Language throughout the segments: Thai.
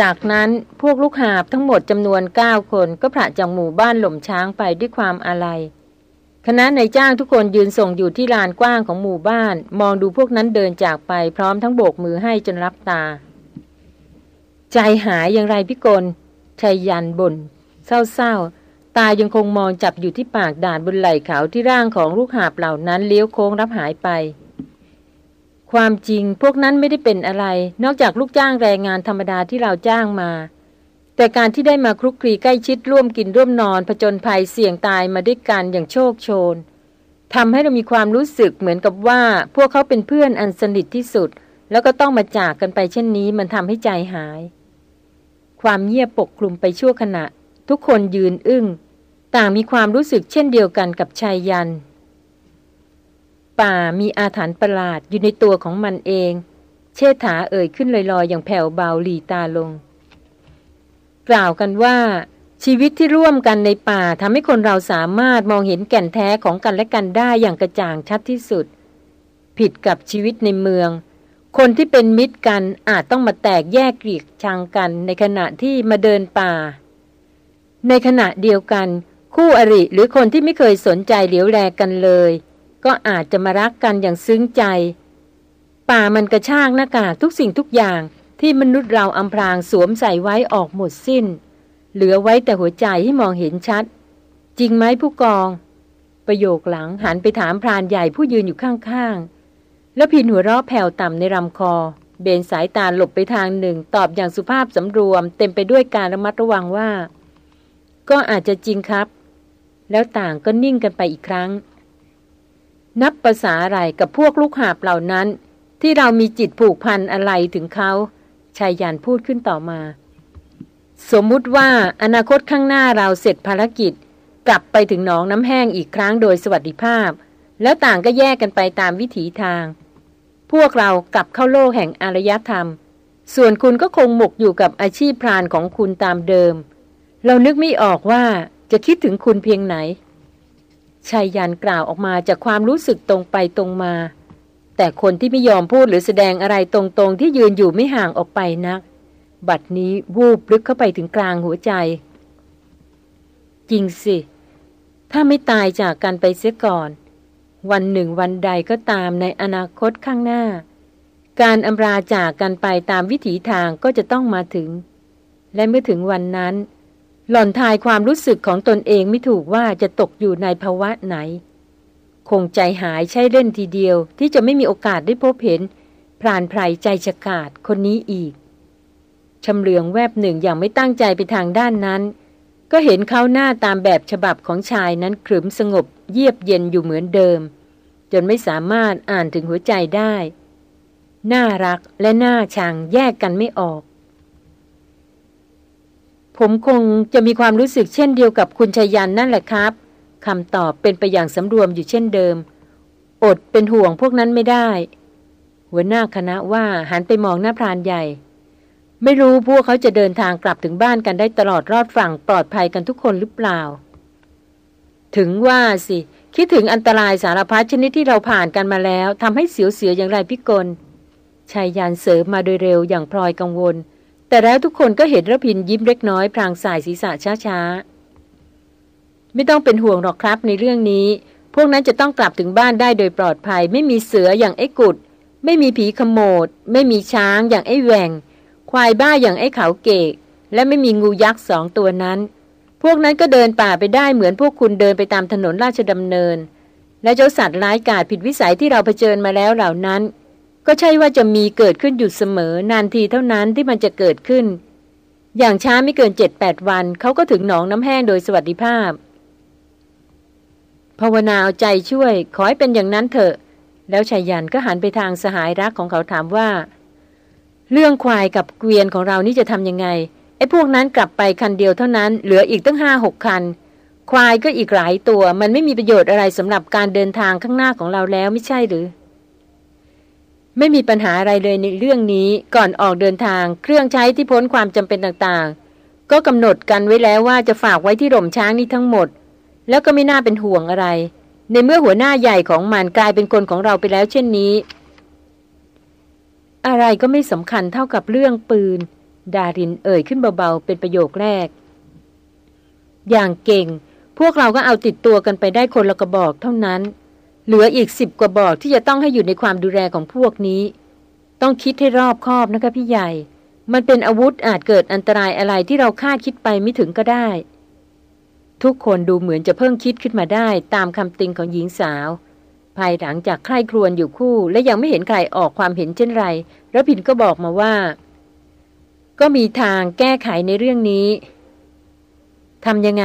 จากนั้นพวกลูกหาบทั้งหมดจำนวนเก้าคนก็ผละจากหมู่บ้านหล่มช้างไปด้วยความอาลัยคณะนายจ้างทุกคนยืนส่งอยู่ที่ลานกว้างของหมู่บ้าน มองดูพวกนั้นเดินจากไปพร้อมทั้งโบกมือให้จนรับตา ใจหายอย่างไรพี่กลชัยยันบน่นเศร้าๆ ตายังคงมองจับอยู่ที่ปากด่านบนไหล่เขาที่ร่างของลูกหาบเหล่านั้นเลี้ยวโค้งรับหายไป ความจริงพวกนั้นไม่ได้เป็นอะไร นอกจากลูกจ้างแรงงานธรรมดาที่เราจ้างมา แต่การที่ได้มาคลุกคลีใกล้ชิดร่วมกินร่วมนอนผจญภัยเสี่ยงตายมาด้วยกันอย่างโชคโชนทำให้เรามีความรู้สึกเหมือนกับว่า พวกเขาเป็นเพื่อนอันสนิทที่สุด แล้วก็ต้องมาจากกันไปเช่นนี้มันทำให้ใจหาย ความเงียบปกคลุมไปชั่วขณะ ทุกคนยืนอึง้ง ต่างมีความรู้สึกเช่นเดียวกันกับชายยัน ป่ามีอาถรรพ์ประหลาดอยู่ในตัวของมันเอง เชษฐาเอ่ยขึ้นลอยๆ อย่างแผ่วเบาหลีตาลง กล่าวกันว่า ชีวิตที่ร่วมกันในป่าทำให้คนเราสามารถมองเห็นแก่นแท้ของกันและกันได้อย่างกระจ่างชัดที่สุด ผิดกับชีวิตในเมือง คนที่เป็นมิตรกันอาจต้องมาแตกแยกเกลียกชังกันในขณะที่มาเดินป่า ในขณะเดียวกัน คู่อริหรือคนที่ไม่เคยสนใจเหลียวแลกันเลย ก็อาจจะมารักกันอย่างซึ้งใจ ป่ามันกระชากหน้ากากทุกสิ่งทุกอย่างที่มนุษย์เราอำพรางสวมใส่ไว้ออกหมดสิ้น เหลือไว้แต่หัวใจให้มองเห็นชัด จริงไหมผู้กอง ประโยคหลังหันไปถามพรานใหญ่ผู้ยืนอยู่ข้างๆ แล้วพินหัวเราะแผ่วต่ำในลำคอ เบนสายตาหลบไปทางหนึ่ง ตอบอย่างสุภาพสำรวม เต็มไปด้วยการระมัดระวังว่า ก็อาจจะจริงครับ แล้วต่างก็นิ่งกันไปอีกครั้ง นับภาษาอะไรกับพวกลูกหาบเหล่านั้น ที่เรามีจิตผูกพันอะไรถึงเขาชายยันพูดขึ้นต่อมา สมมุติว่าอนาคตข้างหน้าเราเสร็จภารกิจ กลับไปถึงหนองน้ำแห้งอีกครั้งโดยสวัสดิภาพ แล้วต่างก็แยกกันไปตามวิถีทาง พวกเรากลับเข้าโลกแห่งอารยธรรม ส่วนคุณก็คงหมกอยู่กับอาชีพพรานของคุณตามเดิม เรานึกไม่ออกว่าจะคิดถึงคุณเพียงไหน ชายยันกล่าวออกมาจากความรู้สึกตรงไปตรงมา แต่คนที่ไม่ยอมพูดหรือแสดงอะไรตรงๆ ที่ยืนอยู่ไม่ห่างออกไปนัก บัดนี้วูบลึกเข้าไปถึงกลางหัวใจ จริงสิ ถ้าไม่ตายจากกันไปเสียก่อน วันหนึ่งวันใดก็ตามในอนาคตข้างหน้า การอำราจากกันไปตามวิถีทางก็จะต้องมาถึง และเมื่อถึงวันนั้น หล่อนทายความรู้สึกของตนเองไม่ถูกว่าจะตกอยู่ในภาวะไหน คงใจหายใช่เล่นทีเดียว ที่จะไม่มีโอกาสได้พบเห็นพรานไพรใจฉกาดคนนี้อีกชำเลืองแวบหนึ่งอย่างไม่ตั้งใจไปทางด้านนั้น ก็เห็นเขาหน้าตามแบบฉบับของชายนั้นขรึมสงบเยียบเย็นอยู่เหมือนเดิม จนไม่สามารถอ่านถึงหัวใจได้ น่ารักและน่าชังแยกกันไม่ออก ผมคงจะมีความรู้สึกเช่นเดียวกับคุณชายันนั่นแหละครับคำตอบเป็นไปอย่างสำรวมอยู่เช่นเดิม อดเป็นห่วงพวกนั้นไม่ได้ หัวหน้าคณะว่าหันไปมองหน้าพรานใหญ่ ไม่รู้พวกเขาจะเดินทางกลับถึงบ้านกันได้ตลอดรอดฝั่งปลอดภัยกันทุกคนหรือเปล่า ถึงว่าสิ คิดถึงอันตรายสารพัดชนิดที่เราผ่านกันมาแล้วทำให้เสียวเสียอย่างไรพิกลชายยานเสริมมาโดยเร็วอย่างพลอยกังวล แต่แล้วทุกคนก็เห็นระพินยิ้มเล็กน้อยพลางสายศีรษะช้าๆ ไม่ต้องเป็นห่วงหรอกครับในเรื่องนี้ พวกนั้นจะต้องกลับถึงบ้านได้โดยปลอดภัย ไม่มีเสืออย่างไอ้กุด ไม่มีผีขโมด ไม่มีช้างอย่างไอ้แหวงควายบ้าอย่างไอ้เขาเกก และไม่มีงูยักษ์สองตัวนั้น พวกนั้นก็เดินป่าไปได้เหมือนพวกคุณเดินไปตามถนนราชดำเนิน และเจ้าสัตว์ร้ายกาจผิดวิสัยที่เราเผชิญมาแล้วเหล่านั้น ก็ใช่ว่าจะมีเกิดขึ้นอยู่เสมอ นานทีเท่านั้นที่มันจะเกิดขึ้น อย่างช้าไม่เกินเจ็ดแปดวัน เขาก็ถึงหนองน้ำแห้งโดยสวัสดิภาพ ภาวนาเอาใจช่วย ขอให้เป็นอย่างนั้นเถอะ แล้วชายันก็หันไปทางสหายรักของเขาถามว่า เรื่องควายกับเกวียนของเรานี่จะทำยังไงไอ้พวกนั้นกลับไปคันเดียวเท่านั้น เหลืออีกตั้งห้าหกคัน ควายก็อีกหลายตัว มันไม่มีประโยชน์อะไรสำหรับการเดินทางข้างหน้าของเราแล้วไม่ใช่หรือ ไม่มีปัญหาอะไรเลยในเรื่องนี้ก่อนออกเดินทาง เครื่องใช้ที่พ้นความจำเป็นต่างๆ ก็กำหนดกันไว้แล้วว่าจะฝากไว้ที่หล่มช้างนี้ทั้งหมด แล้วก็ไม่น่าเป็นห่วงอะไร ในเมื่อหัวหน้าใหญ่ของมันกลายเป็นคนของเราไปแล้วเช่นนี้ อะไรก็ไม่สำคัญเท่ากับเรื่องปืน ดารินเอ่ยขึ้นเบาๆเป็นประโยคแรก อย่างเก่ง พวกเราก็เอาติดตัวกันไปได้คนละกระบอกเท่านั้น เหลืออีกสิบกว่าบอกที่จะต้องให้อยู่ในความดูแลของพวกนี้ ต้องคิดให้รอบคอบนะคะพี่ใหญ่ มันเป็นอาวุธอาจเกิดอันตรายอะไรที่เราคาดคิดไปไม่ถึงก็ได้ ทุกคนดูเหมือนจะเพิ่งคิดขึ้นมาได้ตามคำติงของหญิงสาว ภายหลังจากใคร่ครวญอยู่คู่ และยังไม่เห็นใครออกความเห็นเช่นไรระพินก็บอกมาว่า ก็มีทางแก้ไขในเรื่องนี้ทำยังไง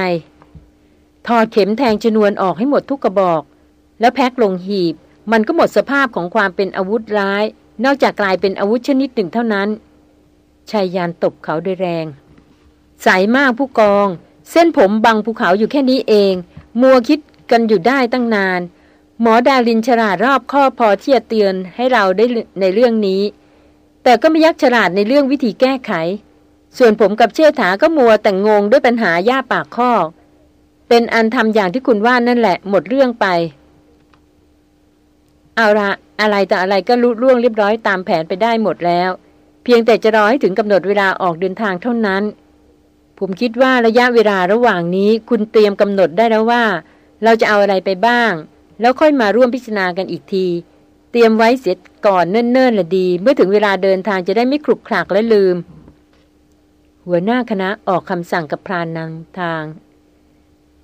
ถอดเข็มแทงชนวนออกให้หมดทุกกระบอก แล้วแพ็คลงหีบ มันก็หมดสภาพของความเป็นอาวุธร้าย นอกจากกลายเป็นอาวุธชนิดหนึ่งเท่านั้นชายยานตบเขาด้วยแรง สายมากผู้กอง เส้นผมบังภูเขาอยู่แค่นี้เอง มัวคิดกันอยู่ได้ตั้งนาน หมอดาลินฉลาดรอบข้อพอที่จะเตือนให้เราได้ในเรื่องนี้ แต่ก็ไม่ยักฉลาดในเรื่องวิธีแก้ไข ส่วนผมกับเชษฐาก็มัวแต่งงงด้วยปัญหาย่าปากข้อ เป็นอันทำอย่างที่คุณว่านั่นแหละหมดเรื่องไป เอาละอะไรแต่อะไรก็ลุล่วงเรียบร้อยตามแผนไปได้หมดแล้ว เพียงแต่จะรอให้ถึงกำหนดเวลาออกเดินทางเท่านั้น ผมคิดว่าระยะเวลาระหว่างนี้คุณเตรียมกำหนดได้แล้วว่า เราจะเอาอะไรไปบ้าง แล้วค่อยมาร่วมพิจารณากันอีกที เตรียมไว้เสร็จก่อนเนิ่นๆละดี เมื่อถึงเวลาเดินทางจะได้ไม่คลุกคลักและลืม หัวหน้าคณะออกคำสั่งกับพรานนางทาง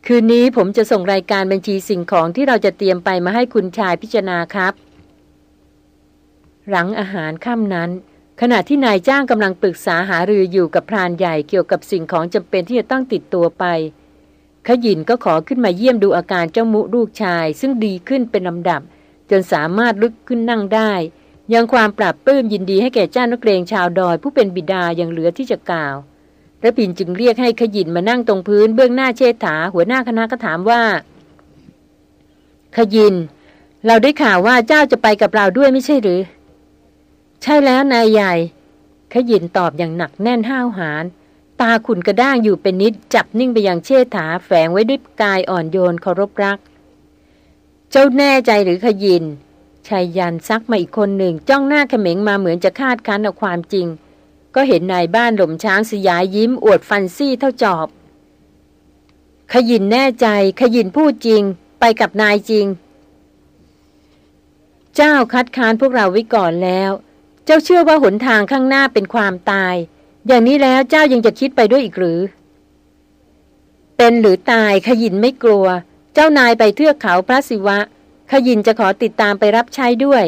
คืนนี้ผมจะส่งรายการบัญชีสิ่งของที่เราจะเตรียมไปมาให้คุณชายพิจารณาครับ หลังอาหารค่ำนั้น ขณะที่นายจ้างกำลังปรึกษาหารืออยู่กับพรานใหญ่เกี่ยวกับสิ่งของจำเป็นที่จะต้องติดตัวไป ขยินก็ขอขึ้นมาเยี่ยมดูอาการเจ้ามุลูกชาย ซึ่งดีขึ้นเป็นลำดับ จนสามารถลุกขึ้นนั่งได้ ยังความปราบปลื้มยินดีให้แก่เจ้านักเรงชาวดอยผู้เป็นบิดาอย่างเหลือที่จะกล่าว ระพินจึงเรียกให้ขยินมานั่งตรงพื้นเบื้องหน้าเชษฐา หัวหน้าคณะก็ถามว่า ขยิน เราได้ข่าวว่าเจ้าจะไปกับเราด้วยไม่ใช่หรือ ใช่แล้วนายใหญ่ ขยินตอบอย่างหนักแน่นห้าวหาญตาขุนกระด้างอยู่เป็นนิดจับนิ่งไปยังเชษฐาแฝงไว้ด้วยกายอ่อนโยนเคารพรัก เจ้าแน่ใจหรือขยินชายยันซักมาอีกคนหนึ่ง จ้องหน้าเขม็งมาเหมือนจะคาดคั้นเอาความจริง ก็เห็นนายบ้านหล่มช้างสยายยิ้มอวดฟันซี่เท่าจอบ ขยินแน่ใจ ขยินพูดจริง ไปกับนายจริง เจ้าคัดค้านพวกเราไว้ก่อนแล้ว เจ้าเชื่อว่าหนทางข้างหน้าเป็นความตาย อย่างนี้แล้วเจ้ายังจะคิดไปด้วยอีกหรือ เป็นหรือตายขยินไม่กลัว เจ้านายไปเทือกเขาพระศิวะ ขยินจะขอติดตามไปรับใช้ด้วย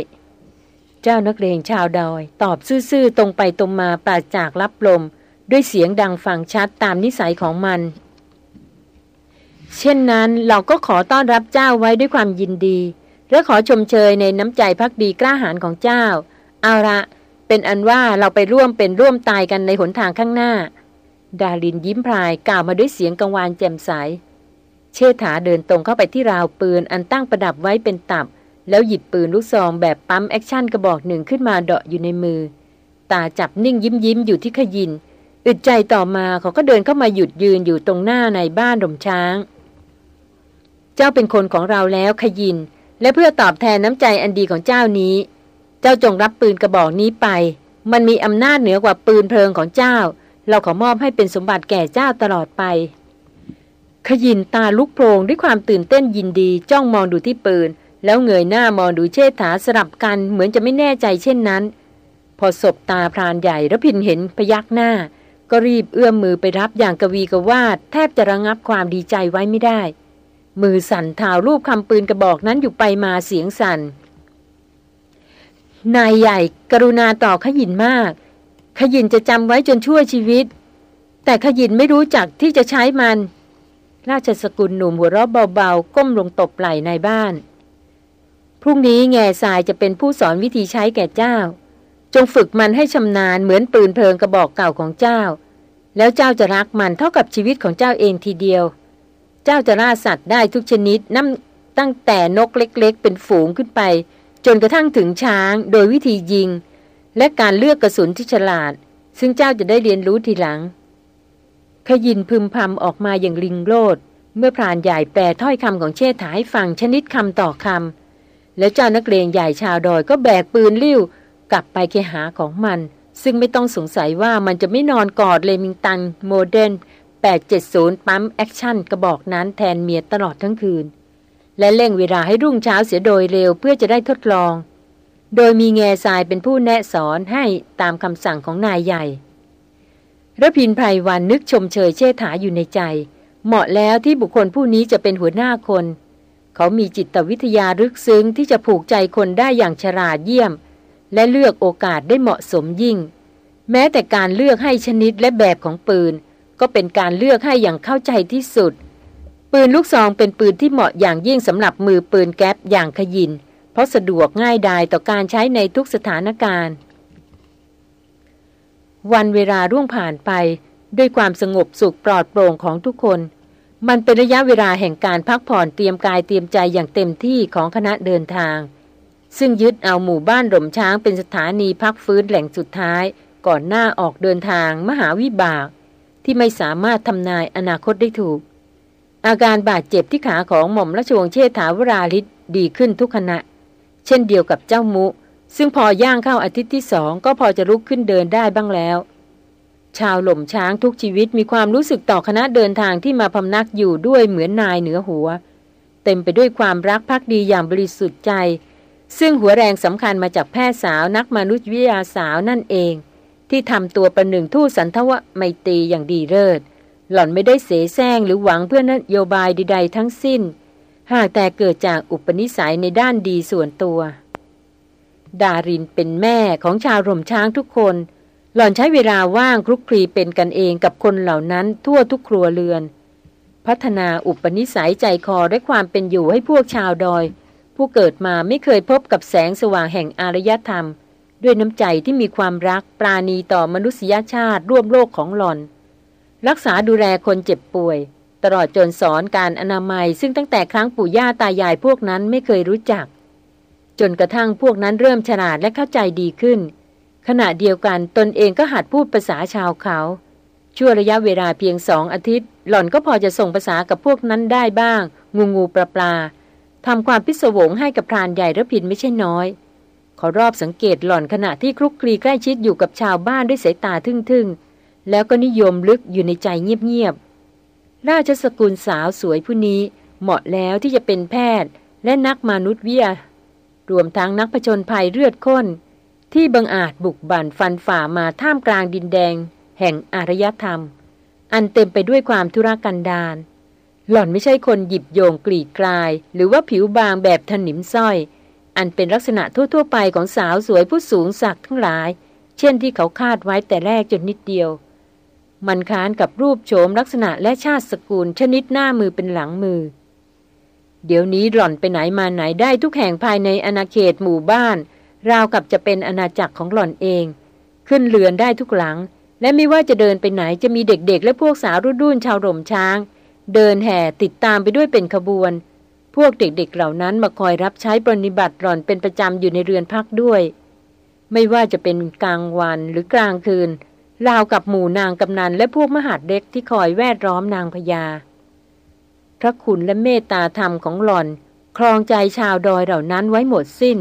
เจ้านักเรียนชาวดอย ตอบซื่อๆตรงไปตรงมาปราจากรับลม ด้วยเสียงดังฟังชัดตามนิสัยของมัน เช่นนั้นเราก็ขอต้อนรับเจ้าไว้ด้วยความยินดี และขอชมเชยในน้ำใจภักดีกล้าหาญของเจ้า เอาละเป็นอันว่าเราไปร่วมเป็นร่วมตายกันในหนทางข้างหน้า ดารินยิ้มพรายกล่าวมาด้วยเสียงกังวานแจ่มใส เชษฐาเดินตรงเข้าไปที่ราวปืนอันตั้งประดับไว้เป็นตับ แล้วหยิบปืนลูกซองแบบ pump action กระบอกหนึ่งขึ้นมาเดาะอยู่ในมือ ตาจับนิ่งยิ้มยิ้มอยู่ที่ขยิน อึดใจต่อมาเขาก็เดินเข้ามาหยุดยืนอยู่ตรงหน้าในบ้านดมช้าง เจ้าเป็นคนของเราแล้วขยิน และเพื่อตอบแทนน้ำใจอันดีของเจ้านี้ เจ้าจงรับปืนกระบอกนี้ไป มันมีอำนาจเหนือกว่าปืนเพลิงของเจ้า เราขอมอบให้เป็นสมบัติแก่เจ้าตลอดไป ขยินตาลุกโพลงด้วยความตื่นเต้นยินดีจ้องมองดูที่ปืน แล้วเงยหน้ามองดูเชษฐาสลับกันเหมือนจะไม่แน่ใจเช่นนั้น พอศบตาพรานใหญ่แล้วพินเห็นพยักหน้า ก็รีบเอื้อมมือไปรับอย่างกวีกวาด แทบจะระงับความดีใจไว้ไม่ได้ มือสั่นเท้ารูปคำปืนกระบอกนั้นอยู่ไปมาเสียงสัน่นนายใหญ่กรุณาต่อขยินมาก ขยินจะจำไว้จนชั่วชีวิต แต่ขยินไม่รู้จักที่จะใช้มัน ราชสกุลหนุ่มหัวเราะเบาๆ ก้มลงตบไหล่ในบ้าน พรุ่งนี้แง่ทรายจะเป็นผู้สอนวิธีใช้แก่เจ้า จงฝึกมันให้ชำนาญเหมือนปืนเพลิงกระบอกเก่าของเจ้า แล้วเจ้าจะรักมันเท่ากับชีวิตของเจ้าเองทีเดียว เจ้าจะล่าสัตว์ได้ทุกชนิดนั่ตั้งแต่นกเล็กๆ เป็นฝูงขึ้นไป จนกระทั่งถึงช้างโดยวิธียิง และการเลือกกระสุนที่ฉลาด ซึ่งเจ้าจะได้เรียนรู้ทีหลัง ขยินพึมพำออกมาอย่างลิงโลดเมื่อพรานใหญ่แปลถ้อยคำของเชษฐาให้ฟังชนิดคำต่อคำ แล้วเจ้านักเลงใหญ่ชาวดอยก็แบกปืนลิ่ว กลับไปเคหาของมัน ซึ่งไม่ต้องสงสัยว่ามันจะไม่นอนกอด Remington model 870 pump action กระบอกนั้นแทนเมียตลอดทั้งคืน และเร่งเวลาให้รุ่งเช้าเสียโดยเร็วเพื่อจะได้ทดลอง โดยมีแง่ทรายเป็นผู้แนะสอนให้ตามคำสั่งของนายใหญ่ระพินไพรวันนึกชมเชยเชษฐาอยู่ในใจ เหมาะแล้วที่บุคคลผู้นี้จะเป็นหัวหน้าคน เขามีจิตวิทยาลึกซึ้งที่จะผูกใจคนได้อย่างฉลาดเยี่ยม และเลือกโอกาสได้เหมาะสมยิ่ง แม้แต่การเลือกให้ชนิดและแบบของปืน ก็เป็นการเลือกให้อย่างเข้าใจที่สุด ปืนลูกซองเป็นปืนที่เหมาะอย่างยิ่งสำหรับมือปืนแก๊ปอย่างขยิน เพราะสะดวกง่ายดายต่อการใช้ในทุกสถานการณ์ วันเวลาร่วงผ่านไป ด้วยความสงบสุขปลอดโปร่งของทุกคน มันเป็นระยะเวลาแห่งการพักผ่อนเตรียมกายเตรียมใจอย่างเต็มที่ของคณะเดินทาง ซึ่งยึดเอาหมู่บ้านหล่มช้างเป็นสถานีพักฟื้นแหล่งสุดท้าย ก่อนหน้าออกเดินทางมหาวิบาก ที่ไม่สามารถทำนายอนาคตได้ถูก อาการบาดเจ็บที่ขาของหม่อมราชวงศ์เชษฐาวราลิศดีขึ้นทุกขณะ เช่นเดียวกับเจ้ามุ ซึ่งพอย่างเข้าอาทิตย์ที่สองก็พอจะลุกขึ้นเดินได้บ้างแล้ว ชาวหล่มช้างทุกชีวิตมีความรู้สึกต่อคณะเดินทางที่มาพำนักอยู่ด้วยเหมือนนายเหนือหัว เต็มไปด้วยความรักภักดีอย่างบริสุทธิ์ใจ ซึ่งหัวแรงสำคัญมาจากแพทย์สาวนักมนุษยวิทยาสาวนั่นเอง ที่ทำตัวประหนึ่งทูตสันทวะไมตรีอย่างดีเลิศหล่อนไม่ได้เสแสร้งหรือหวังเพื่อนโยบายใดๆทั้งสิ้น หากแต่เกิดจากอุปนิสัยในด้านดีส่วนตัว ดารินเป็นแม่ของชาวร่มช้างทุกคน หล่อนใช้เวลาว่างคลุกคลีเป็นกันเองกับคนเหล่านั้นทั่วทุกครัวเรือน พัฒนาอุปนิสัยใจคอด้วยความเป็นอยู่ให้พวกชาวดอย ผู้เกิดมาไม่เคยพบกับแสงสว่างแห่งอารยธรรม ด้วยน้ำใจที่มีความรักปราณีต่อมนุษยชาติร่วมโลกของหล่อน รักษาดูแลคนเจ็บป่วย ตลอดจนสอนการอนามัย ซึ่งตั้งแต่ครั้งปู่ย่าตายายพวกนั้นไม่เคยรู้จัก จนกระทั่งพวกนั้นเริ่มฉลาดและเข้าใจดีขึ้น ขณะเดียวกันตนเองก็หัดพูดภาษาชาวเขา ชั่วระยะเวลาเพียงสองอาทิตย์ หล่อนก็พอจะส่งภาษากับพวกนั้นได้บ้าง งูงูปลาปลาทำความพิศวงให้กับพรานใหญ่ระพินไม่ใช่น้อย ขอรอบสังเกตหล่อนขณะที่คลุกคลีใกล้ชิดอยู่กับชาวบ้านด้วยสายตาทึ่งๆ แล้วก็นิยมลึกอยู่ในใจเงียบๆ ราชสกุลสาวสวยผู้นี้เหมาะแล้วที่จะเป็นแพทย์ และนักมนุษยวิทยารวมทั้งนักผจญภัยเลือดข้น ที่บังอาจบุกบั่นฟันฝ่ามาท่ามกลางดินแดง แห่งอารยธรรม อันเต็มไปด้วยความทุรกันดารหล่อนไม่ใช่คนหยิบโยงกรีดกลาย หรือว่าผิวบางแบบถนิมส้อย อันเป็นลักษณะทั่วๆไปของสาวสวยผู้สูงสักทั้งหลาย เช่นที่เขาคาดไว้แต่แรกจนนิดเดียว มันค้านกับรูปโฉมลักษณะและชาติสกุลชนิดหน้ามือเป็นหลังมือ เดี๋ยวนี้หล่อนไปไหนมาไหนได้ทุกแห่งภายในอาณาเขตหมู่บ้าน ราวกับจะเป็นอาณาจักรของหล่อนเอง ขึ้นเรือนได้ทุกหลัง และไม่ว่าจะเดินไปไหนจะมีเด็กๆ และพวกสาวรุ่นรุ่นชาวหล่มช้าง เดินแห่ติดตามไปด้วยเป็นขบวน พวกเด็กๆเหล่านั้นมาคอยรับใช้ปฏิบัติหล่อนเป็นประจำอยู่ในเรือนพักด้วย ไม่ว่าจะเป็นกลางวันหรือกลางคืนราวกับหมู่นางกำนันและพวกมหาดเล็กที่คอยแวดล้อมนางพญา พระคุณและเมตตาธรรมของหล่อน ครองใจชาวดอยเหล่านั้นไว้หมดสิ้น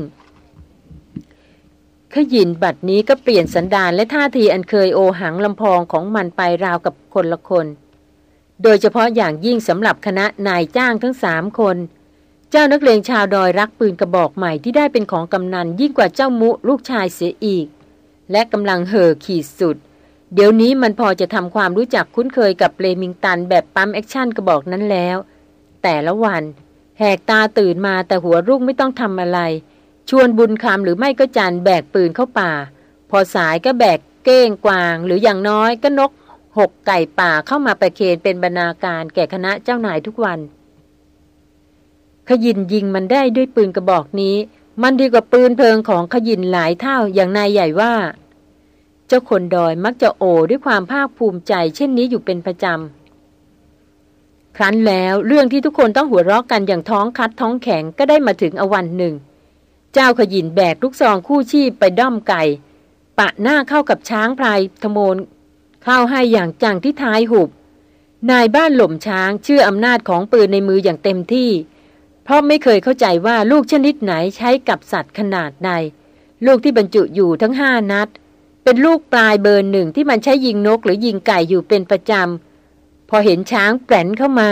ขยินบัดนี้ก็เปลี่ยนสันดานและท่าทีอันเคยโอหังลำพองของมันไปราวกับคนละคน โดยเฉพาะอย่างยิ่งสำหรับคณะนายจ้างทั้งสามคน เจ้านักเลงชาวดอยรักปืนกระบอกใหม่ที่ได้เป็นของกำนัลยิ่งกว่าเจ้ามุลูกชายเสียอีก และกำลังเห่อขีดสุด เดี๋ยวนี้มันพอจะทำความรู้จักคุ้นเคยกับ Remington แบบ pump action กระบอกนั้นแล้ว แต่ละวัน แหกตาตื่นมาแต่หัวรุ่งไม่ต้องทำอะไร ชวนบุญคำหรือไม่ก็จันแบกปืนเข้าป่า พอสายก็แบกเก้งกวาง หรืออย่างน้อยก็นกหกไก่ป่าเข้ามาประเคนเป็นบรรณาการแก่คณะเจ้านายทุกวัน ขยินยิงมันได้ด้วยปืนกระบอกนี้ มันดีกว่าปืนเพลิงของขยินหลายเท่าอย่างนายใหญ่ว่า เจ้าคนดอยมักจะโอด้วยความภาคภูมิใจ เช่นนี้อยู่เป็นประจำครั้นแล้วเรื่องที่ทุกคนต้องหัวเราะกันอย่างท้องคัดท้องแข็งก็ได้มาถึงอวันหนึ่ง เจ้าขยินแบกลูกซองคู่ชีพไปด้อมไก่ ปะหน้าเข้ากับช้างพลายทมนเข้าให้อย่างจังที่ท้ายหุบ นายบ้านหล่มช้างเชื่ออำนาจของปืนในมืออย่างเต็มที่ เพราะไม่เคยเข้าใจว่าลูกชนิดไหนใช้กับสัตว์ขนาดใดลูกที่บรรจุอยู่ทั้งห้านัด เป็นลูกปลายเบอร์หนึ่งที่มันใช้ยิงนกหรือยิงไก่อยู่เป็นประจำพอเห็นช้างแปลนเข้ามา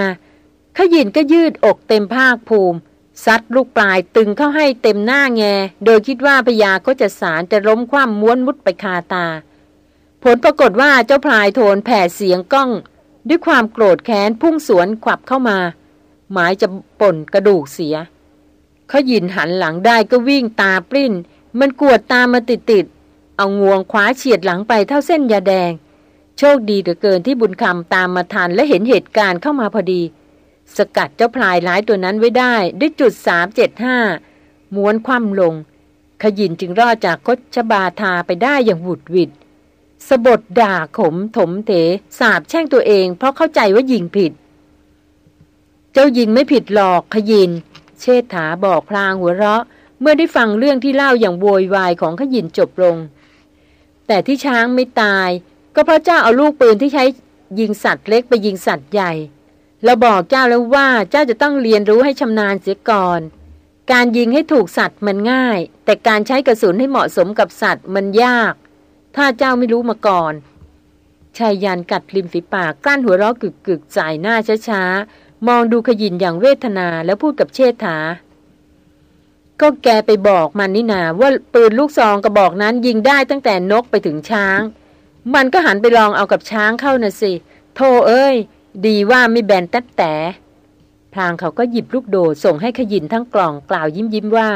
ขยินก็ยืดอกเต็มภาคภูมิ ซัดลูกปลายตึงเข้าให้เต็มหน้าแง โดยคิดว่าพญาก็จะสารจะล้มคว่ำม้วนมุดไปคาตา ผลปรากฏว่าเจ้าพลายโทนแผ่เสียงก้อง ด้วยความโกรธแค้นพุ่งสวนขวับเข้ามา หมายจะป่นกระดูกเสีย เขายินหันหลังได้ก็วิ่งตาปริ้น มันกวดตามมาติดติดเอางวงคว้าเฉียดหลังไปเท่าเส้นยาแดง โชคดีเหลือเกินที่บุญคำตามมาทันและเห็นเหตุการณ์เข้ามาพอดี สกัดเจ้าพลายร้ายตัวนั้นไว้ได้ด้วยจุดสามเจ็ดห้าม้วนคว่ำลง ขยินจึงรอดจากคชบาทาไปได้อย่างหวุดหวิดสบดด่าขมถมเถสาบแช่งตัวเอง เพราะเข้าใจว่ายิงผิด เจ้ายิงไม่ผิดหรอกขยิน เชษฐาบอกพลางหัวเราะ เมื่อได้ฟังเรื่องที่เล่าอย่างโวยวายของขยินจบลง แต่ที่ช้างไม่ตาย ก็เพราะเจ้าเอาลูกปืนที่ใช้ยิงสัตว์เล็กไปยิงสัตว์ใหญ่ เราบอกเจ้าแล้วว่าเจ้าจะต้องเรียนรู้ให้ชำนาญเสียก่อน การยิงให้ถูกสัตว์มันง่าย แต่การใช้กระสุนให้เหมาะสมกับสัตว์มันยาก ถ้าเจ้าไม่รู้มาก่อนชายยันกัดริมฝีปากกลั้นหัวเราะกึกกึกใส่หน้าช้าๆ มองดูขยินอย่างเวทนาแล้วพูดกับเชษฐา ก็แกไปบอกมันนี่นาว่าปืนลูกซองกระบอกนั้นยิงได้ตั้งแต่นกไปถึงช้าง มันก็หันไปลองเอากับช้างเข้าน่ะสิ โธ่เอ้ย ดีว่าไม่แบนแต๊แต่พลางเขาก็หยิบลูกโดดส่งให้ขยินทั้งกล่องกล่าวยิ้มยิ้มว่า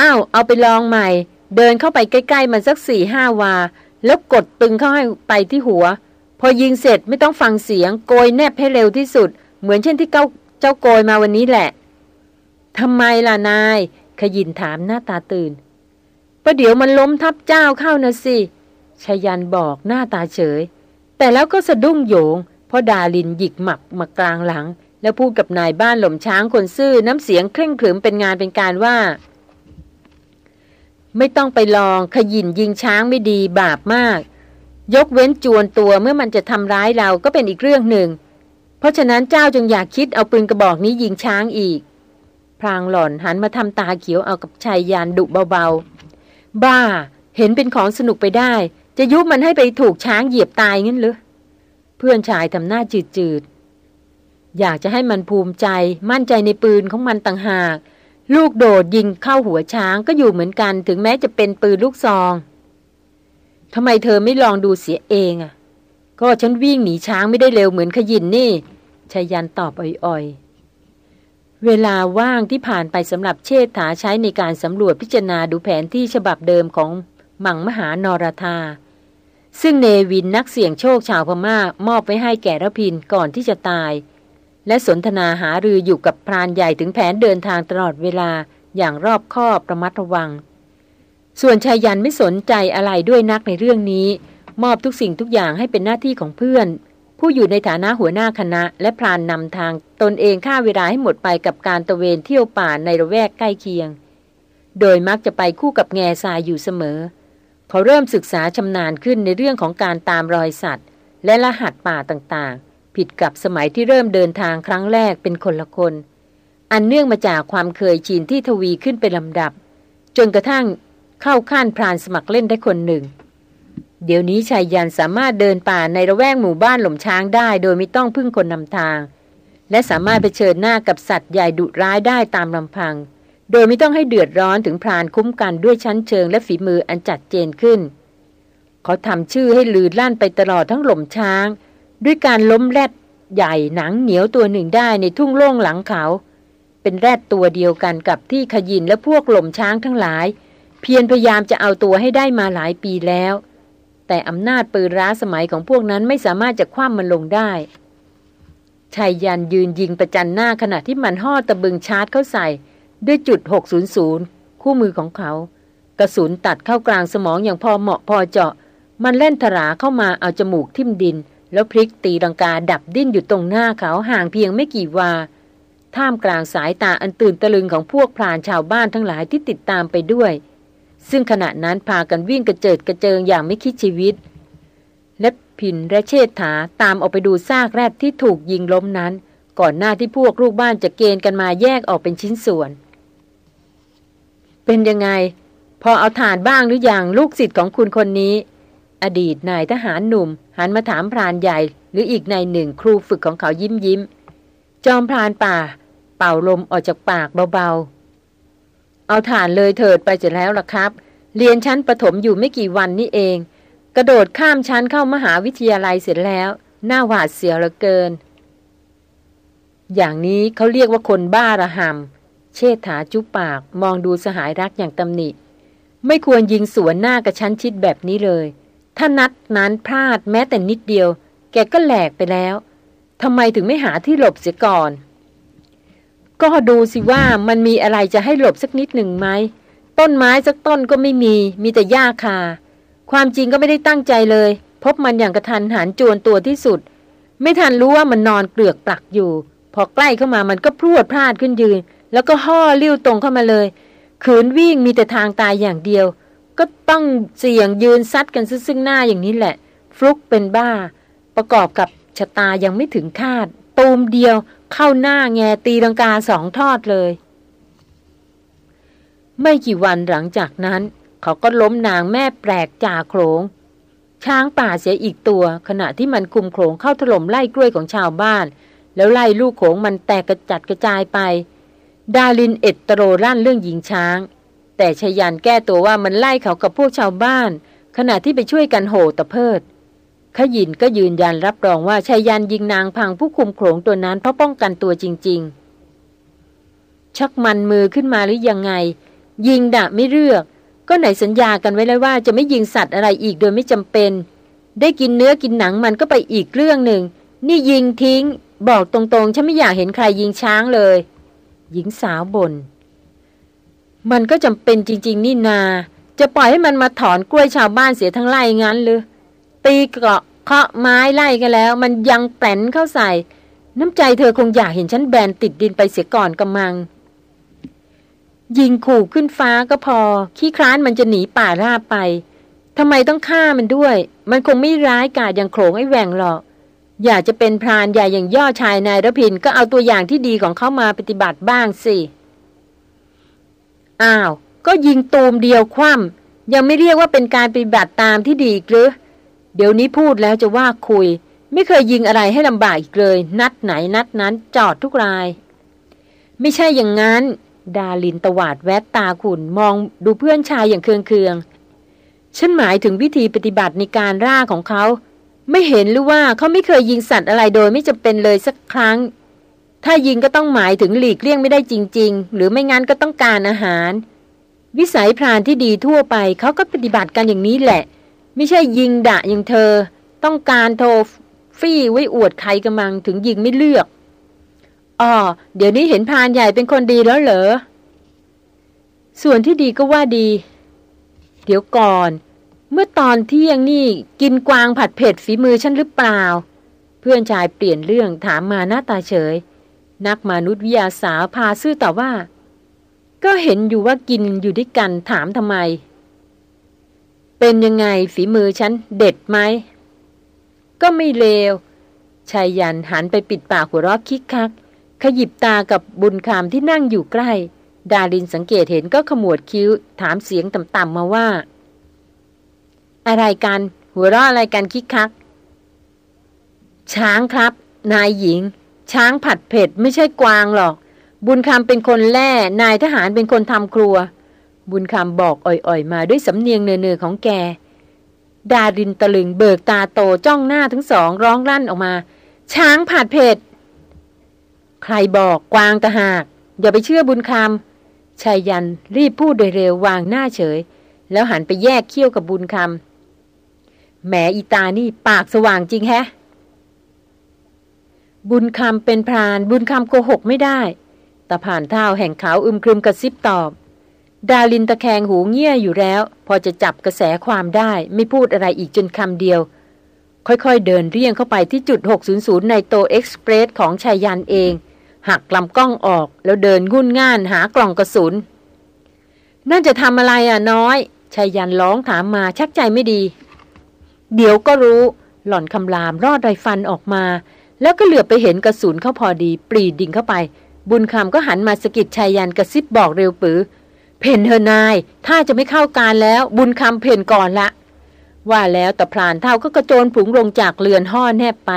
อ้าว เอาไปลองใหม่ เดินเข้าไปใกล้ ๆ มันสักสี่ห้าวา แล้วกดตึงเข้าให้ไปที่หัว พอยิงเสร็จไม่ต้องฟังเสียง โกยแนบให้เร็วที่สุด เหมือนเช่นที่เจ้าเจ้าโกยมาวันนี้แหละทำไมล่ะนาย ขยินถามหน้าตาตื่นประเดี๋ยวมันล้มทับเจ้าเข้านะสิชยันบอกหน้าตาเฉย แต่แล้วก็สะดุ้งโยง พราะดาลินหยิกหมักมากลางหลัง แล้วพูดกับนายบ้านหล่มช้างคนซื่อน้ำเสียงเคร่งขรึมเป็นงานเป็นการว่า ไม่ต้องไปลองขยินยิงช้างไม่ดีบาปมาก ยกเว้นจวนตัวเมื่อมันจะทำร้ายเราก็เป็นอีกเรื่องหนึ่ง เพราะฉะนั้นเจ้าจงอยากคิดเอาปืนกระบอกนี้ยิงช้างอีก พรางหล่อนหันมาทำตาเขียวเอากับชายยานดุเบาๆ บ้า เห็นเป็นของสนุกไปได้ จะยุบมันให้ไปถูกช้างเหยียบตายงั้นหรือ เพื่อนชายทำหน้าจืดๆ อยากจะให้มันภูมิใจมั่นใจในปืนของมันต่างหาก ลูกโดดยิงเข้าหัวช้างก็อยู่เหมือนกัน ถึงแม้จะเป็นปืนลูกซองทำไมเธอไม่ลองดูเสียเองอะ ก็ฉันวิ่งหนีช้างไม่ได้เร็วเหมือนขยินนี่ชายันตอบอ่อยๆ เวลาว่างที่ผ่านไปสำหรับเชษฐาใช้ในการสำรวจพิจารณาดูแผนที่ฉบับเดิมของมังมหานรธา ซึ่งเนวินนักเสี่ยงโชคชาวพมา่ามอบไว้ให้แก่ระพินก่อนที่จะตาย และสนทนาหารืออยู่กับพรานใหญ่ถึงแผนเดินทางตลอดเวลาอย่างรอบคอบระมัดระวัง ส่วนชายยันไม่สนใจอะไรด้วยนักในเรื่องนี้ มอบทุกสิ่งทุกอย่างให้เป็นหน้าที่ของเพื่อน ผู้อยู่ในฐานะหัวหน้าคณะ และพรานนำทาง ตนเองฆ่าเวลาให้หมดไปกับการตะเวนเที่ยวป่าในระแวกใกล้เคียง โดยมักจะไปคู่กับแง่ทรายอยู่เสมอเขาเริ่มศึกษาชำนาญขึ้นในเรื่องของการตามรอยสัตว์ และรหัสป่าต่างๆ ผิดกับสมัยที่เริ่มเดินทางครั้งแรกเป็นคนละคน อันเนื่องมาจากความเคยชินที่ทวีขึ้นเป็นลำดับ จนกระทั่งเข้าขั้นพรานสมัครเล่นได้คนหนึ่ง เดี๋ยวนี้ชายยันสามารถเดินป่าในระแวกหมู่บ้านหล่มช้างได้ โดยไม่ต้องพึ่งคนนำทาง และสามารถไปเชิญหน้ากับสัตว์ใหญ่ดุร้ายได้ตามลำพัง โดยไม่ต้องให้เดือดร้อนถึงพรานคุ้มกันด้วยชั้นเชิงและฝีมืออันจัดเจนขึ้น เขาทำชื่อให้ลือลั่นไปตลอดทั้งหล่มช้าง ด้วยการล้มแรดใหญ่หนังเหนียวตัวหนึ่งได้ในทุ่งโล่งหลังเขา เป็นแรดตัวเดียวกันกับที่ขยินและพวกหล่มช้างทั้งหลาย เพียรพยายามจะเอาตัวให้ได้มาหลายปีแล้ว แต่อำนาจปืนร้าสมัยของพวกนั้นไม่สามารถจะคว่ำมันลงได้ชายยันยืนยิงประจันหน้าขณะที่มันห่อตะบึงชาร์จเข้าใส่ ด้วยจุด 600 คู่มือของเขา กระสุนตัดเข้ากลางสมองอย่างพอเหมาะพอเจาะ มันเล่นถราเข้ามาเอาจมูกทิ่มดิน แล้วพลิกตีรังกาดับดิ้นอยู่ตรงหน้าเขาห่างเพียงไม่กี่วา ท่ามกลางสายตาอันตื่นตะลึงของพวกพรานชาวบ้านทั้งหลายที่ติดตามไปด้วย ซึ่งขณะนั้นพากันวิ่งกระเจิดกระเจิงอย่างไม่คิดชีวิต และผินและเชษฐาตามออกไปดูซากแรดที่ถูกยิงล้มนั้น ก่อนหน้าที่พวกลูกบ้านจะเกณฑ์กันมาแยกออกเป็นชิ้นส่วน เป็นยังไง พอเอาฐานบ้างหรืออยังลูกศิษย์ของคุณคนนี้ อดีตนายทหารหนุ่ม หันมาถามพรานใหญ่ หรืออีกนายหนึ่งครูฝึกของเขายิ้มยิ้ม จอมพรานป่า เป่าลมออกจากปากเบาๆ เอาฐานเลยเถิดไปเสร็จแล้วล่ะครับ เรียนชั้นประถมอยู่ไม่กี่วันนี่เอง กระโดดข้ามชั้นเข้ามหาวิทยาลัยเสร็จแล้วหน้าหวาดเสียวเหลือเกิน อย่างนี้เขาเรียกว่าคนบ้าระหำ เชษฐาจุปากมองดูสหายรักอย่างตำหนิ ไม่ควรยิงสวนหน้ากระชั้นชิดแบบนี้เลย ถ้านัดนั้นพลาดแม้แต่นิดเดียว แกก็แหลกไปแล้วทำไมถึงไม่หาที่หลบเสียก่อน ก็ดูสิว่ามันมีอะไรจะให้หลบสักนิดหนึ่งไหม ต้นไม้สักต้นก็ไม่มี มีแต่หญ้าคา ความจริงก็ไม่ได้ตั้งใจเลย พบมันอย่างกระทันหันจวนตัวที่สุด ไม่ทันรู้ว่ามันนอนเกลือกปลักอยู่ พอใกล้เข้ามามันก็พรวดพลาดขึ้นยืน แล้วก็ห่อเลี้ยวตรงเข้ามาเลย ขืนวิ่งมีแต่ทางตายอย่างเดียว ก็ต้องเสี่ยงยืนซัดกันซึ่งหน้าอย่างนี้แหละ ฟลุกเป็นบ้า ประกอบกับชะตายังไม่ถึงคาด ตูมเดียวเข้าหน้าแงตีลังกาสองทอดเลย ไม่กี่วันหลังจากนั้น เขาก็ล้มนางแม่แปลกจ่าโขงช้างป่าเสียอีกตัว ขณะที่มันคุมโขงเข้าถล่มไล่กล้วยของชาวบ้าน แล้วไล่ลูกโขงมันแตกกระจัดกระจายไป ดาลินเอ็ดตโรลั่นเรื่องหญิงช้าง แต่ชยันแก้ตัวว่ามันไล่เขากับพวกชาวบ้าน ขณะที่ไปช่วยกันโห่ตะเพิดขยินก็ยืนยันรับรองว่าชายันยิงนางพังผู้คุมโขงตัวนั้นเพราะป้องกันตัวจริง ๆ ชักมันมือขึ้นมาหรือยังไง ยิงดะไม่เลือก ก็ไหนสัญญากันไว้แล้วว่าจะไม่ยิงสัตว์อะไรอีกโดยไม่จำเป็น ได้กินเนื้อกินหนังมันก็ไปอีกเรื่องหนึ่ง นี่ยิงทิ้ง บอกตรงๆ ฉันไม่อยากเห็นใครยิงช้างเลย หญิงสาวบน่นมันก็จำเป็นจริง ๆ นี่นา จะปล่อยให้มันมาถอนกล้วยชาวบ้านเสียทั้งไร่งั้นหรือตีเกาะเคาะไม้ไล่กันแล้ว มันยังแป้นเข้าใส่ น้ำใจเธอคงอยากเห็นฉันแบนติดดินไปเสียก่อนกำมัง ยิงขู่ขึ้นฟ้าก็พอ ขี้คร้านมันจะหนีป่าราบไปทำไมต้องฆ่ามันด้วย มันคงไม่ร้ายกาจอย่างโขงไอ้แหวงหรอก อยากจะเป็นพรานใหญ่อย่างย่อชายนายรพินก็เอาตัวอย่างที่ดีของเขามาปฏิบัติบ้างสิ อ้าว ก็ยิงตูมเดียวคว่ำยังไม่เรียกว่าเป็นการปฏิบัติตามที่ดีหรือ เดี๋ยวนี้พูดแล้วจะว่าคุย ไม่เคยยิงอะไรให้ลำบากอีกเลย นัดไหนนัดนั้นจอดทุกราย ไม่ใช่อย่างนั้น ดาลินตวาดแวดตาขุนมองดูเพื่อนชายอย่างเคืองๆฉันหมายถึงวิธีปฏิบัติในการร่าของเขา ไม่เห็นหรือว่าเขาไม่เคยยิงสัตว์อะไรโดยไม่จำเป็นเลยสักครั้ง ถ้ายิงก็ต้องหมายถึงหลีกเลี่ยงไม่ได้จริง ๆ หรือไม่งั้นก็ต้องการอาหาร วิสัยพรานที่ดีทั่วไปเขาก็ปฏิบัติกันอย่างนี้แหละ ไม่ใช่ยิงดะอย่างเธอ ต้องการโทรฟี่ไว้อวดใครกำลังถึงยิงไม่เลือกอ๋อเดี๋ยวนี้เห็นพานใหญ่เป็นคนดีแล้วเหรอ ส่วนที่ดีก็ว่าดี เดี๋ยวก่อน เมื่อตอนเที่ยงนี่กินกวางผัดเผ็ดฝีมือฉันหรือเปล่า เพื่อนชายเปลี่ยนเรื่องถามมาหน้าตาเฉย นักมนุษยวิทยาสาวพาซื่อต่อว่า ก็เห็นอยู่ว่ากินอยู่ด้วยกันถามทำไม เป็นยังไงฝีมือฉันเด็ดไหม ก็ไม่เลวชายยันหันไปปิดปากหัวเราะคิกคัก ขยิบตากับบุญคำที่นั่งอยู่ใกล้ ดารินสังเกตเห็นก็ขมวดคิ้ว ถามเสียงต่ำๆมาว่า อะไรกัน หัวเราะอะไรกันคิกคัก ช้างครับ นายหญิง ช้างผัดเผ็ดไม่ใช่กวางหรอก บุญคำเป็นคนแล่ นายทหารเป็นคนทำครัว บุญคำบอกอ่อยๆ มาด้วยสำเนียงเนือๆของแก ดารินตะลึงเบิกตาโตจ้องหน้าทั้งสองร้องรั่นออกมา ช้างผัดเผ็ด ใครบอกกวางตะหาก อย่าไปเชื่อบุญคำชายยันรีบพูดโดยเร็ววางหน้าเฉยแล้วหันไปแยกเขี้ยวกับบุญคำ แหมอีตานี่ปากสว่างจริงแฮะ บุญคำเป็นพราน บุญคำโกหกไม่ได้ตะผ่านเท้าแห่งขาวอึมครึมกระซิบตอบ ดาลินตะแคงหูเงี่ยอยู่แล้ว พอจะจับกระแสความได้ไม่พูดอะไรอีกจนคำเดียว ค่อยๆเดินเรียงเข้าไปที่จุด 600 ในโตเอ็กซ์เพรสของชายยันเอง หักลำกล้องออกแล้วเดินงุ่นง่านหากล่องกระสุน นั่นจะทำอะไรอะน้อยชายยันร้องถามมาชักใจไม่ดี เดี๋ยวก็รู้ หล่อนคำรามรอดไรฟันออกมา แล้วก็เหลือไปเห็นกระสุนเข้าพอดี ปรีดิ่งเข้าไป บุญคำก็หันมาสกิดชายยันกระซิบบอกเร็วปือ เพนเธอนาย ถ้าจะไม่เข้าการแล้ว บุญคำเพนก่อนละ ว่าแล้วแต่พรานเท่าก็กระโจนผุงลงจากเรือนห่อแนบไป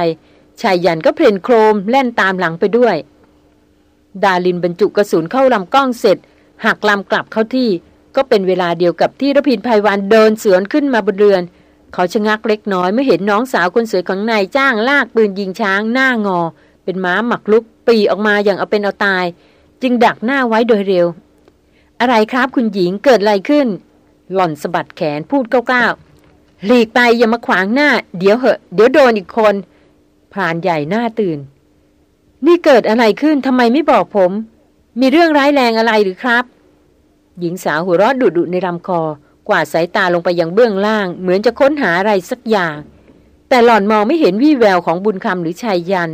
ชายยันก็เพนโครมแล่นตามหลังไปด้วย ดาลินบรรจุกระสุนเข้าลำกล้องเสร็จหักลำกลับเข้าที่ ก็เป็นเวลาเดียวกับที่รพินภัยวันเดินเสือนขึ้นมาบนเรือน เขาชะงักเล็กน้อยเมื่อเห็นน้องสาวคนสวยของนายจ้างลากปืนยิงช้างหน้างอ เป็นม้าหมักลุกปีออกมาอย่างเอาเป็นเอาตาย จึงดักหน้าไว้โดยเร็ว อะไรครับคุณหญิงเกิดอะไรขึ้น หล่อนสะบัดแขนพูดก้าวๆหลีกไปอย่ามาขวางหน้า เดี๋ยวเหอะ เดี๋ยวโดนอีกคนพรานใหญ่หน้าตื่น นี่เกิดอะไรขึ้นทำไมไม่บอกผม มีเรื่องร้ายแรงอะไรหรือครับ หญิงสาวหัวเราะดุดุในลำคอ กวาดสายตาลงไปยังเบื้องล่าง เหมือนจะค้นหาอะไรสักอย่าง แต่หล่อนมองไม่เห็นวี่แววของบุญคำหรือชายยัน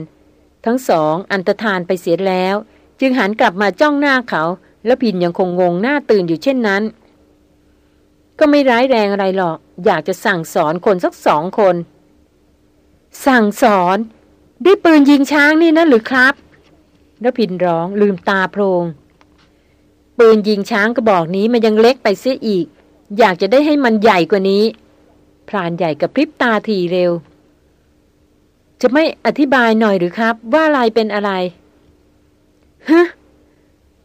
ทั้งสองอันตรธานไปเสียแล้ว จึงหันกลับมาจ้องหน้าเขา แล้วพินยังคงงงหน้าตื่นอยู่เช่นนั้น ก็ไม่ร้ายแรงอะไรหรอก อยากจะสั่งสอนคนสักสองคน สั่งสอนด้วยปืนยิงช้างนี่นะหรือครับรพินร้องลืมตาโพรงปืนยิงช้างกระบอกนี้มันยังเล็กไปเสียอีก อยากจะได้ให้มันใหญ่กว่านี้ พรานใหญ่กับพริบตาทีเร็ว จะไม่อธิบายหน่อยหรือครับ ว่าอะไรเป็นอะไรฮึ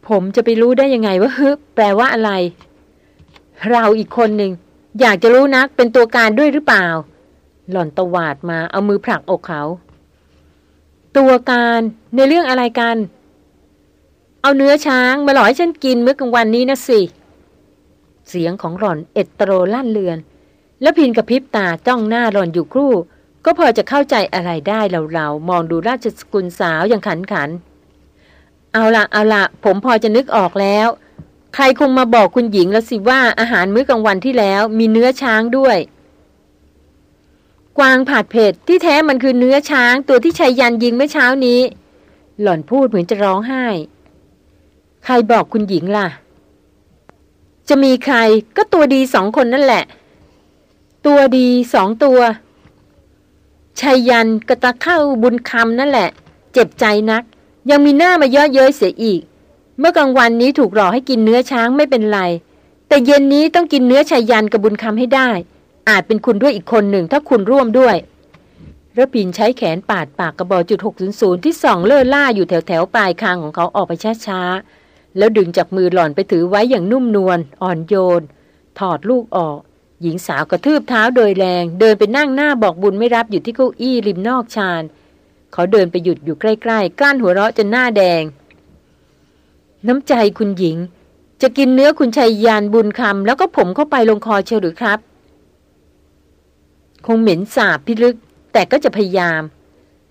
ผมจะไปรู้ได้ยังไงว่าฮึแปลว่าอะไร เราอีกคนหนึ่งอยากจะรู้นักเป็นตัวการด้วยหรือเปล่า หล่อนตวาดมาเอามือผลักอกเขา ตัวการในเรื่องอะไรกัน เอาเนื้อช้างมาหล่อให้ฉันกินเมื่อกลางวันนี้นะสิ เสียงของหล่อนเอ็ดโตรลั่นเลือน แล้วพินกับพิบตาจ้องหน้าหล่อนอยู่ครู่ ก็พอจะเข้าใจอะไรได้เราๆมองดูราชสกุลสาวอย่างขันขัน เอาละเอาละผมพอจะนึกออกแล้ว ใครคงมาบอกคุณหญิงแล้วสิว่าอาหารมื้อกลางวันที่แล้วมีเนื้อช้างด้วย กวางผัดเผ็ดที่แท้มันคือเนื้อช้างตัวที่ชายยันยิงเมื่อเช้านี้ หล่อนพูดเหมือนจะร้องไห้ ใครบอกคุณหญิงล่ะ จะมีใครก็ตัวดีสองคนนั่นแหละ ตัวดีสองตัวชายยันกระตะเข้าบุญคำนั่นแหละ เจ็บใจนัก ยังมีหน้ามาเยอะเย้ยเสียอีก เมื่อกลางวันนี้ถูกหลอกให้กินเนื้อช้างไม่เป็นไร แต่เย็นนี้ต้องกินเนื้อชายยันกับบุญคำให้ได้ อาจเป็นคุณด้วยอีกคนหนึ่งถ้าคุณร่วมด้วยระพินใช้แขนปาดปากกระบอกจุดหกศูนย์ที่ส่องเลื่อล่าอยู่แถวแถวปลายคางของเขาออกไปช้าๆ แล้วดึงจากมือหล่อนไปถือไว้อย่างนุ่มนวลอ่อนโยน ถอดลูกออก หญิงสาวกระทืบเท้าโดยแรง เดินไปนั่งหน้าบอกบุญไม่รับอยู่ที่เก้าอี้ริมนอกชานเขาเดินไปหยุดอยู่ใกล้ๆกลั้นหัวเราะจนหน้าแดง น้ำใจคุณหญิง จะกินเนื้อคุณชัยยานบุญคำแล้วก็ผมเข้าไปลงคอเชียวหรือครับ คงเหม็นสาบพิลึก แต่ก็จะพยายาม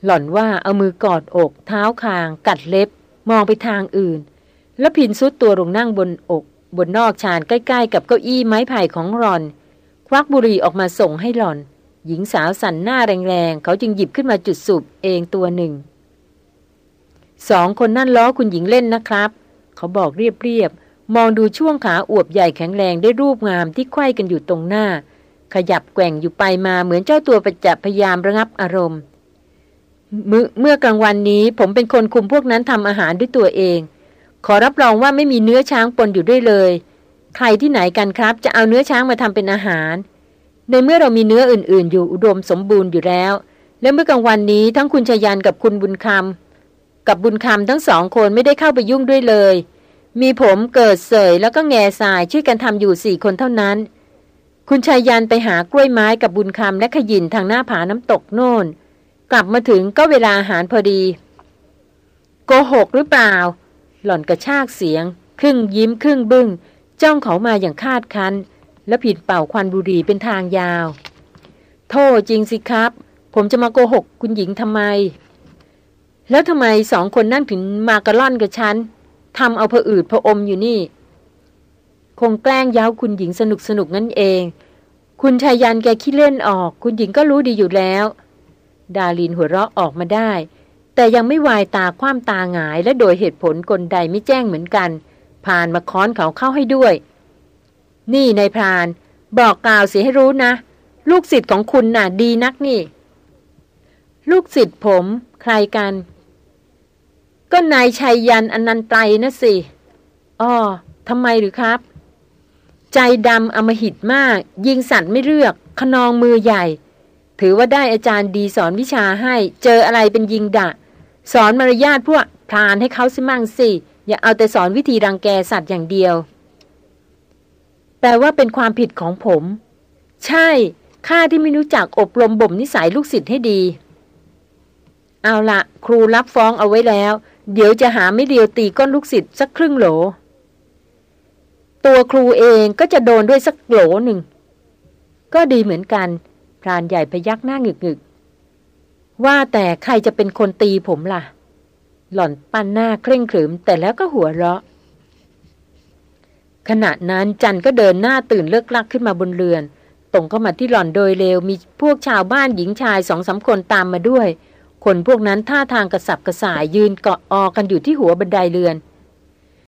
หล่อนว่าเอามือกอดอก เท้าคาง กัดเล็บ มองไปทางอื่น แล้วพินซุดตัวลงนั่งบนอก บนนอกชานใกล้ ๆ กับเก้าอี้ไม้ไผ่ของหล่อน ควักบุหรี่ออกมาส่งให้หลอน หญิงสาวสั่นหน้าแรงๆ เขาจึงหยิบขึ้นมาจุดสูบเองตัวหนึ่ง สองคนนั่นล้อคุณหญิงเล่นนะครับ เขาบอกเรียบๆ มองดูช่วงขาอวบใหญ่แข็งแรงได้รูปงามที่ไขว้กันอยู่ตรงหน้า ขยับแกว่งอยู่ไปมาเหมือนเจ้าตัวประจับพยายามระงับอารมณ์เมื่อกลางวันนี้ผมเป็นคนคุมพวกนั้นทำอาหารด้วยตัวเอง ขอรับรองว่าไม่มีเนื้อช้างปนอยู่ด้วยเลย ใครที่ไหนกันครับ จะเอาเนื้อช้างมาทำเป็นอาหาร ในเมื่อเรามีเนื้ออื่น ๆ อยู่อุดมสมบูรณ์อยู่แล้ว และเมื่อกลางวันนี้ทั้งคุณชยันกับคุณบุญคำกับบุญคำทั้งสองคนไม่ได้เข้าไปยุ่งด้วยเลย มีผมเกิดเสยแล้วก็แง่สายช่วยกันทำอยู่สี่คนเท่านั้น คุณชายยันไปหากล้วยไม้กับบุญคำและขยินทางหน้าผาน้ำตกโน่น กลับมาถึงก็เวลาอาหารพอดี โกหกหรือเปล่า หล่อนกระชากเสียง ครึ่งยิ้มครึ่งบึง้ง จ้องเขามาอย่างคาดคัน แล้วผิดเป่าควันบุหรี่เป็นทางยาว โทษจริงสิครับ ผมจะมาโกหกคุณหญิงทำไม แล้วทำไมสองคนนั่นถึงมากระล่อนกับฉันทำเอาผะอืดผะอมอยู่นี่ คงแกล้งย้าวคุณหญิงสนุกสนุกนั่นเอง คุณชายันแกขี้เล่นออก คุณหญิงก็รู้ดีอยู่แล้ว ดาลินหัวเราะออกมาได้ แต่ยังไม่วายตาคว่ำตาหงายและโดยเหตุผลกลใดไม่แจ้งเหมือนกัน ผ่านมาค้อนเขาเข้าให้ด้วย นี่นายพราน บอกกล่าวเสียให้รู้นะ ลูกศิษย์ของคุณน่ะดีนักนี่ ลูกศิษย์ผมใครกัน ก็นายชัยยันอนันตไตรนะสิอ๋อทำไมหรือครับ ใจดำอมหิตมาก ยิงสัตว์ไม่เลือก ขนองมือใหญ่ ถือว่าได้อาจารย์ดีสอนวิชาให้ เจออะไรเป็นยิงดะ สอนมารยาทพวกพรานให้เขาสิมั่งสิ อย่าเอาแต่สอนวิธีรังแกสัตว์อย่างเดียวแต่ว่าเป็นความผิดของผม ใช่ ข้าที่ไม่รู้จักอบรมบ่มนิสัยลูกศิษย์ให้ดี เอาละครูรับฟ้องเอาไว้แล้ว เดี๋ยวจะหาไม่เดียวตีก้นลูกศิษย์สักครึ่งโหล ตัวครูเองก็จะโดนด้วยสักโหลหนึ่ง ก็ดีเหมือนกัน พรานใหญ่พยักหน้าหงึกหงึก ว่าแต่ใครจะเป็นคนตีผมล่ะ หล่อนปั้นหน้าเคร่งขรึม แต่แล้วก็หัวเราะ ขณะนั้นจันก็เดินหน้าตื่นเลิกลักขึ้นมาบนเรือนตรงเข้ามาที่หล่อนโดยเร็วมีพวกชาวบ้านหญิงชายสองสาคนตามมาด้วย คนพวกนั้นท่าทางกระสับกระส่ายยืนเกาะออกันอยู่ที่หัวบันไดเรือน